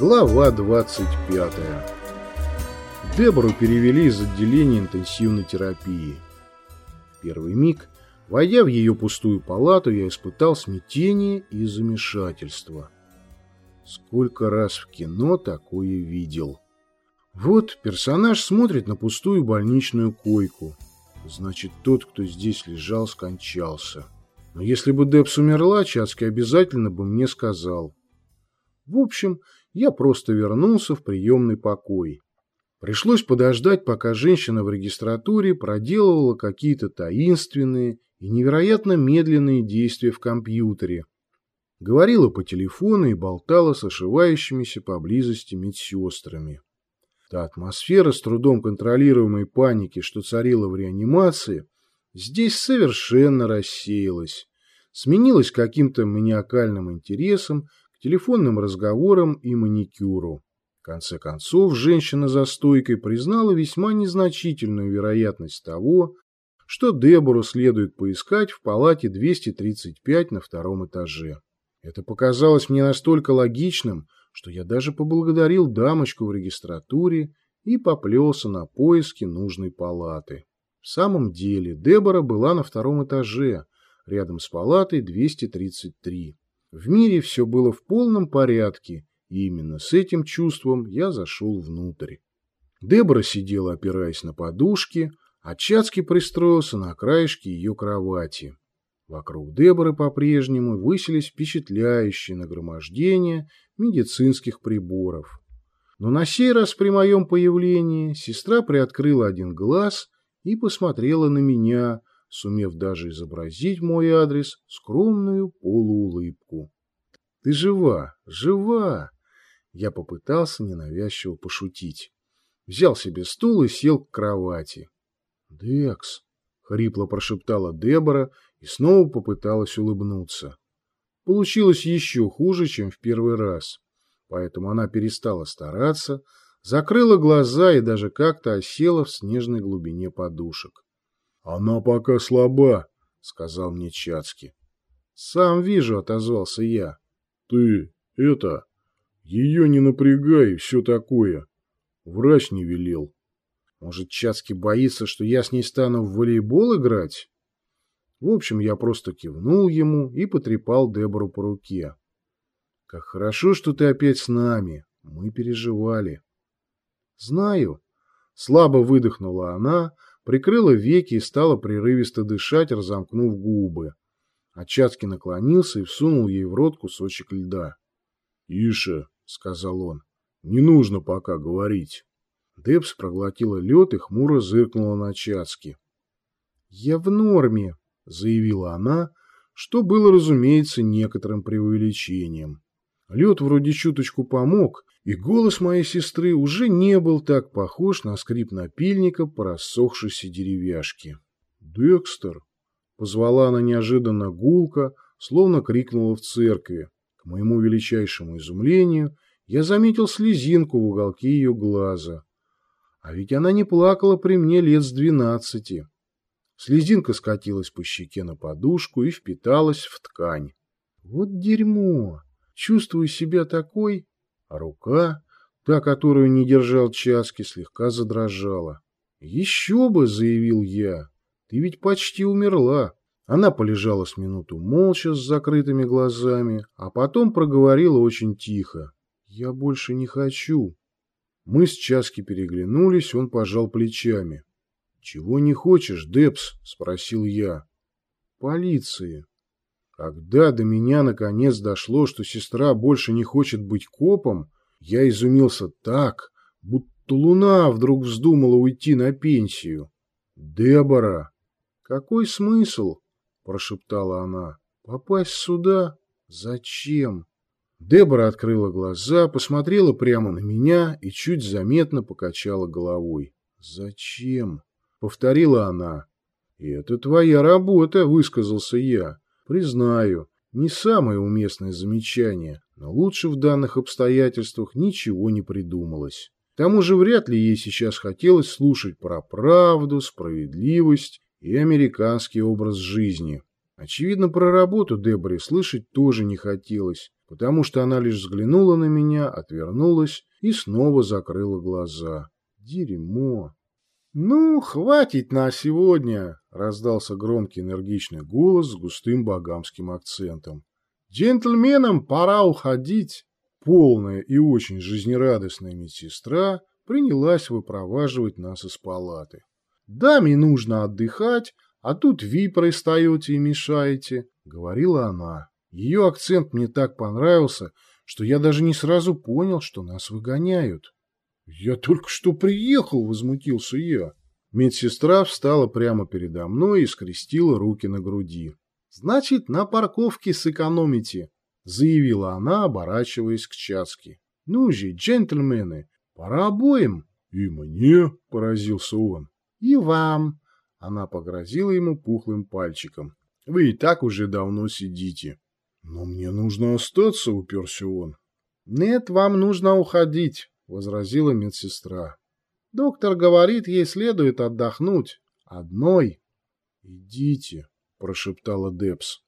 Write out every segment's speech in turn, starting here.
Глава 25. Дебору перевели из отделения интенсивной терапии. В первый миг, войдя в ее пустую палату, я испытал смятение и замешательство. Сколько раз в кино такое видел. Вот персонаж смотрит на пустую больничную койку. Значит, тот, кто здесь лежал, скончался. Но если бы Дебс умерла, Чацкий обязательно бы мне сказал. В общем, я просто вернулся в приемный покой. Пришлось подождать, пока женщина в регистратуре проделывала какие-то таинственные и невероятно медленные действия в компьютере. Говорила по телефону и болтала с ошивающимися поблизости медсестрами. Та атмосфера с трудом контролируемой паники, что царила в реанимации, здесь совершенно рассеялась, сменилась каким-то маниакальным интересом телефонным разговорам и маникюру. В конце концов, женщина за стойкой признала весьма незначительную вероятность того, что Дебору следует поискать в палате 235 на втором этаже. Это показалось мне настолько логичным, что я даже поблагодарил дамочку в регистратуре и поплелся на поиски нужной палаты. В самом деле, Дебора была на втором этаже, рядом с палатой 233. В мире все было в полном порядке, и именно с этим чувством я зашел внутрь. Дебора сидела, опираясь на подушки, а Чацкий пристроился на краешке ее кровати. Вокруг Деборы по-прежнему высились впечатляющие нагромождения медицинских приборов. Но на сей раз при моем появлении сестра приоткрыла один глаз и посмотрела на меня, сумев даже изобразить мой адрес скромную полуулыбку. «Ты жива, жива!» Я попытался ненавязчиво пошутить. Взял себе стул и сел к кровати. «Декс!» — хрипло прошептала Дебора и снова попыталась улыбнуться. Получилось еще хуже, чем в первый раз. Поэтому она перестала стараться, закрыла глаза и даже как-то осела в снежной глубине подушек. «Она пока слаба», — сказал мне Чацкий. «Сам вижу», — отозвался я. «Ты, это, ее не напрягай все такое. Врач не велел». «Может, Чацкий боится, что я с ней стану в волейбол играть?» В общем, я просто кивнул ему и потрепал Дебору по руке. «Как хорошо, что ты опять с нами. Мы переживали». «Знаю». Слабо выдохнула она, — прикрыла веки и стала прерывисто дышать, разомкнув губы. Очацкий наклонился и всунул ей в рот кусочек льда. — Иша, — сказал он, — не нужно пока говорить. Депс проглотила лед и хмуро зыркнула на Чацки. — Я в норме, — заявила она, что было, разумеется, некоторым преувеличением. Лед вроде чуточку помог, и голос моей сестры уже не был так похож на скрип напильника по рассохшейся деревяшке. «Декстер!» — позвала она неожиданно гулко, словно крикнула в церкви. К моему величайшему изумлению я заметил слезинку в уголке ее глаза. А ведь она не плакала при мне лет с двенадцати. Слезинка скатилась по щеке на подушку и впиталась в ткань. Вот дерьмо! Чувствую себя такой, а рука, та, которую не держал Часки, слегка задрожала. «Еще бы!» — заявил я. «Ты ведь почти умерла!» Она полежала с минуту молча с закрытыми глазами, а потом проговорила очень тихо. «Я больше не хочу». Мы с Часки переглянулись, он пожал плечами. «Чего не хочешь, Депс?» — спросил я. «Полиции». Когда до меня наконец дошло, что сестра больше не хочет быть копом, я изумился так, будто луна вдруг вздумала уйти на пенсию. «Дебора!» «Какой смысл?» – прошептала она. «Попасть сюда? Зачем?» Дебора открыла глаза, посмотрела прямо на меня и чуть заметно покачала головой. «Зачем?» — повторила она. «Это твоя работа», — высказался я. Признаю, не самое уместное замечание, но лучше в данных обстоятельствах ничего не придумалось. К тому же вряд ли ей сейчас хотелось слушать про правду, справедливость и американский образ жизни. Очевидно, про работу Деборе слышать тоже не хотелось, потому что она лишь взглянула на меня, отвернулась и снова закрыла глаза. Дерьмо. «Ну, хватит на сегодня!» — раздался громкий энергичный голос с густым богамским акцентом. «Джентльменам пора уходить!» Полная и очень жизнерадостная медсестра принялась выпроваживать нас из палаты. «Даме нужно отдыхать, а тут вы пристаете и мешаете», — говорила она. Ее акцент мне так понравился, что я даже не сразу понял, что нас выгоняют. «Я только что приехал», — возмутился я. Медсестра встала прямо передо мной и скрестила руки на груди. «Значит, на парковке сэкономите», — заявила она, оборачиваясь к Чацке. «Ну же, джентльмены, пора обоим». «И мне», — поразился он. «И вам», — она погрозила ему пухлым пальчиком. «Вы и так уже давно сидите». «Но мне нужно остаться», — уперся он. «Нет, вам нужно уходить», — возразила медсестра. «Доктор говорит, ей следует отдохнуть. Одной». «Идите», — прошептала Депс.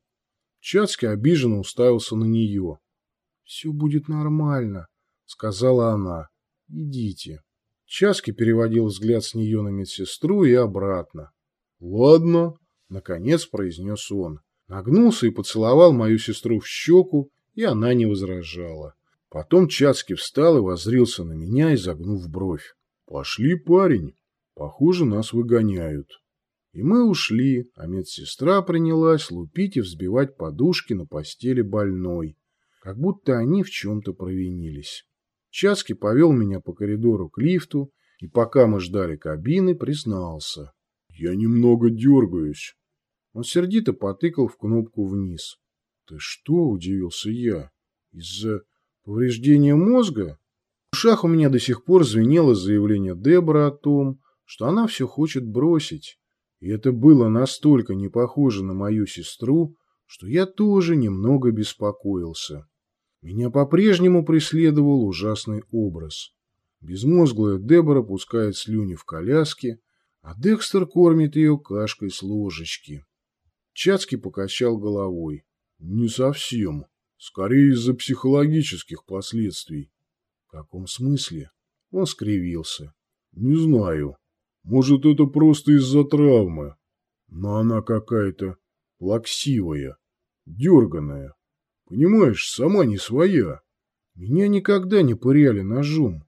Чацкий обиженно уставился на нее. «Все будет нормально», — сказала она. «Идите». Часки переводил взгляд с нее на медсестру и обратно. «Ладно», — наконец произнес он. Нагнулся и поцеловал мою сестру в щеку, и она не возражала. Потом Чацкий встал и воззрился на меня, изогнув бровь. «Пошли, парень. Похоже, нас выгоняют». И мы ушли, а медсестра принялась лупить и взбивать подушки на постели больной, как будто они в чем-то провинились. Чацкий повел меня по коридору к лифту, и пока мы ждали кабины, признался. «Я немного дергаюсь». Он сердито потыкал в кнопку вниз. «Ты что?» – удивился я. «Из-за повреждения мозга?» В ушах у меня до сих пор звенело заявление Дебора о том, что она все хочет бросить. И это было настолько не похоже на мою сестру, что я тоже немного беспокоился. Меня по-прежнему преследовал ужасный образ. Безмозглая Дебора пускает слюни в коляске, а Декстер кормит ее кашкой с ложечки. Чацкий покачал головой. Не совсем. Скорее из-за психологических последствий. В каком смысле? Он скривился. Не знаю. Может, это просто из-за травмы. Но она какая-то плаксивая, дерганая. Понимаешь, сама не своя. Меня никогда не пыряли ножом.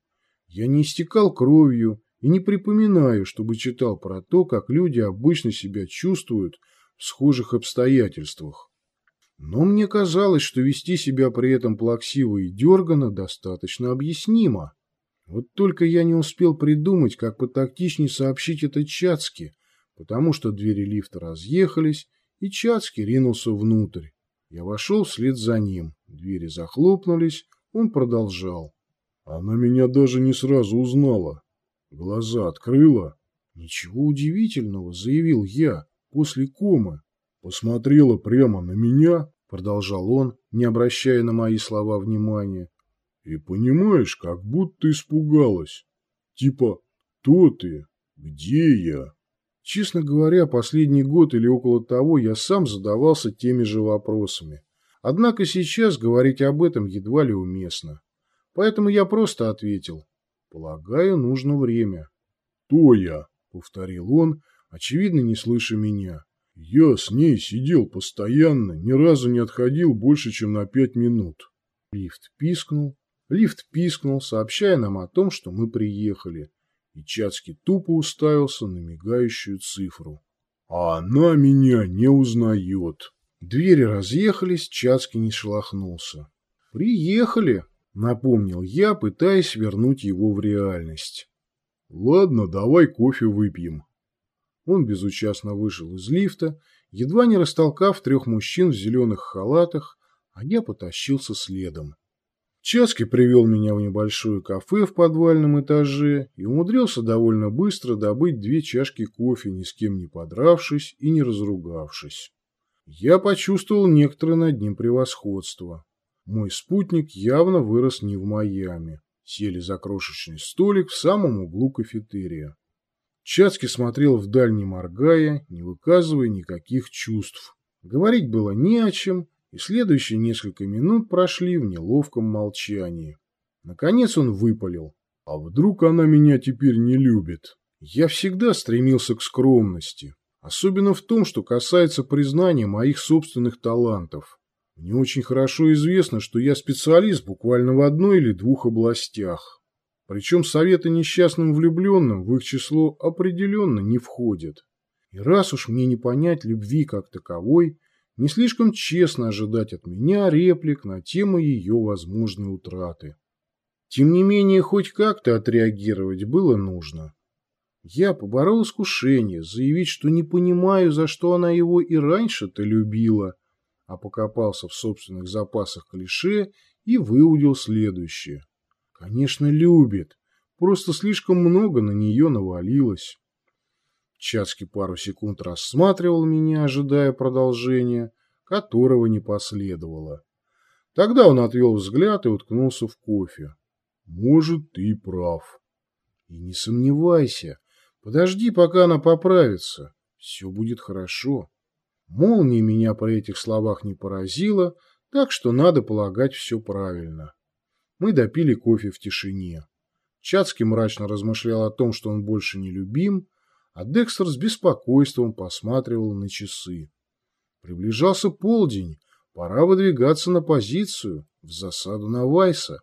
Я не истекал кровью и не припоминаю, чтобы читал про то, как люди обычно себя чувствуют схожих обстоятельствах. Но мне казалось, что вести себя при этом плаксиво и дерганно достаточно объяснимо. Вот только я не успел придумать, как потактичнее сообщить это Чацке, потому что двери лифта разъехались, и Чацкий ринулся внутрь. Я вошел вслед за ним. Двери захлопнулись, он продолжал. Она меня даже не сразу узнала. Глаза открыла. Ничего удивительного, заявил я, после комы. Посмотрела прямо на меня, продолжал он, не обращая на мои слова внимания. И понимаешь, как будто испугалась. Типа, кто ты? Где я? Честно говоря, последний год или около того я сам задавался теми же вопросами. Однако сейчас говорить об этом едва ли уместно. Поэтому я просто ответил. Полагаю, нужно время. «То я», — повторил он, очевидно, не слыша меня. «Я с ней сидел постоянно, ни разу не отходил больше, чем на пять минут». Лифт пискнул, Лифт пискнул, сообщая нам о том, что мы приехали, и Чацкий тупо уставился на мигающую цифру. «А она меня не узнает!» Двери разъехались, Чацкий не шелохнулся. «Приехали!» — напомнил я, пытаясь вернуть его в реальность. «Ладно, давай кофе выпьем». Он безучастно вышел из лифта, едва не растолкав трех мужчин в зеленых халатах, а я потащился следом. Часки привел меня в небольшое кафе в подвальном этаже и умудрился довольно быстро добыть две чашки кофе, ни с кем не подравшись и не разругавшись. Я почувствовал некоторое над ним превосходство. Мой спутник явно вырос не в Майами. Сели за крошечный столик в самом углу кафетерия. Чацкий смотрел вдаль не моргая, не выказывая никаких чувств. Говорить было не о чем, и следующие несколько минут прошли в неловком молчании. Наконец он выпалил. «А вдруг она меня теперь не любит?» Я всегда стремился к скромности, особенно в том, что касается признания моих собственных талантов. Мне очень хорошо известно, что я специалист буквально в одной или двух областях. Причем советы несчастным влюбленным в их число определенно не входят. И раз уж мне не понять любви как таковой, не слишком честно ожидать от меня реплик на тему ее возможной утраты. Тем не менее, хоть как-то отреагировать было нужно. Я поборол искушение заявить, что не понимаю, за что она его и раньше-то любила, а покопался в собственных запасах клише и выудил следующее. Конечно, любит, просто слишком много на нее навалилось. Чацкий пару секунд рассматривал меня, ожидая продолжения, которого не последовало. Тогда он отвел взгляд и уткнулся в кофе. Может, ты прав. И не сомневайся, подожди, пока она поправится. Все будет хорошо. Молния меня при этих словах не поразила, так что надо полагать все правильно. Мы допили кофе в тишине. Чацкий мрачно размышлял о том, что он больше не любим, а Декстер с беспокойством посматривал на часы. Приближался полдень, пора выдвигаться на позицию, в засаду на Вайса.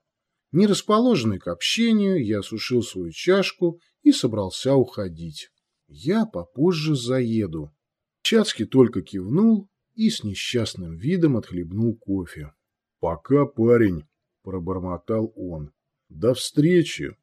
Не расположенный к общению, я осушил свою чашку и собрался уходить. Я попозже заеду. Чацкий только кивнул и с несчастным видом отхлебнул кофе. «Пока, парень», — пробормотал он. «До встречи!»